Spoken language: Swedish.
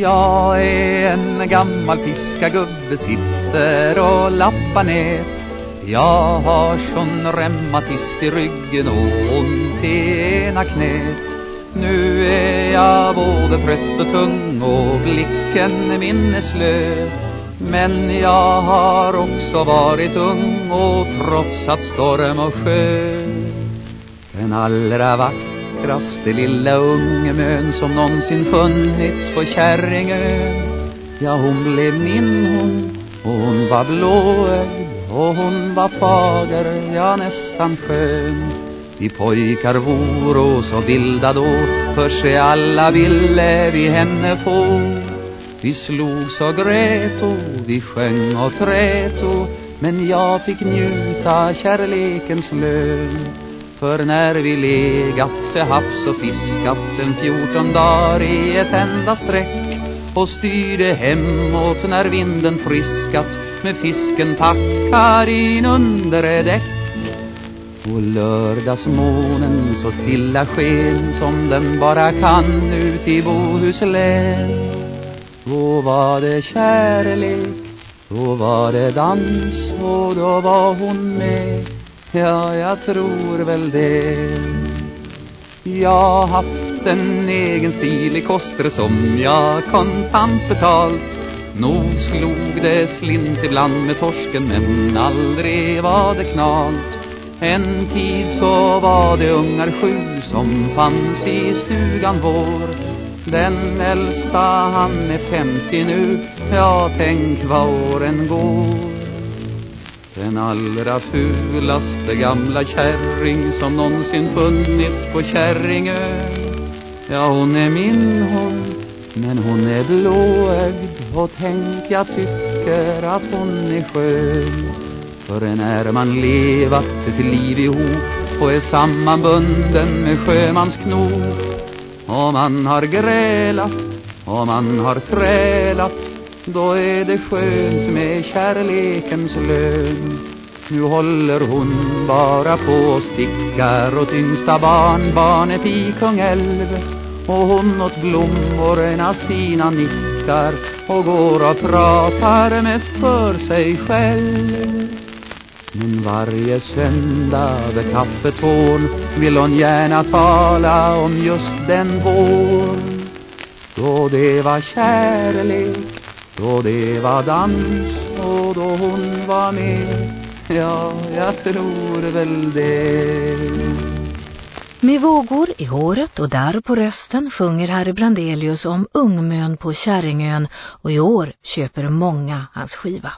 Jag är en gammal fiskargubbe Sitter och lappar nät. Jag har sån reumatism i ryggen Och ont i ena knät. Nu är jag både trött och tung Och blicken minneslö men jag har också varit ung och trotsat storm och sjö Den allra vackraste lilla ungemön som någonsin funnits på Kärringön. Ja, hon blev min hon och hon var blåögd och hon var fager, ja nästan skön. Vi pojkar voro så vilda då för sig alla ville vi henne få. Vi slogs och grät och vi sjöng och trät och Men jag fick njuta kärlekens lön. För när vi legat till havs och fiskat en fjorton dagar i ett enda streck Och styrde hemåt när vinden friskat Med fisken packad in under däck. Och lördagsmånen så stilla sken som den bara kan ut i Bohuslän. Då var det kärlek, då var det dans och då var hon med. Ja, jag tror väl det. Jag har haft en egen stil i koster som jag kontant betalt. Nog slog det slint ibland med torsken men aldrig var det knalt. En tid så var det ungar sju som fanns i stugan vår. Den äldsta han är femtio nu. Ja, tänk vad åren går. Den allra fulaste gamla kärring Som någonsin funnits på Kärringö Ja, hon är min hon Men hon är blåögd Och tänk, jag tycker att hon är skön. För när man levat ett liv ihop Och är sammanbunden med sjömansknop och man har grälat och man har trälat då är det skönt med kärlekens lön. Nu håller hon bara på och stickar åt yngsta barnbarnet i Kungälv. Och hon åt blommorna sina nickar Och går och pratar mest för sig själv. Men varje söndag vid kaffetån vill hon gärna tala om just den vår Då det var kärlek, då det var dans och då hon var med Ja, jag tror väl det Med vågor i håret och där på rösten sjunger Harry Brandelius om ungmön på Kärringön och i år köper många hans skiva.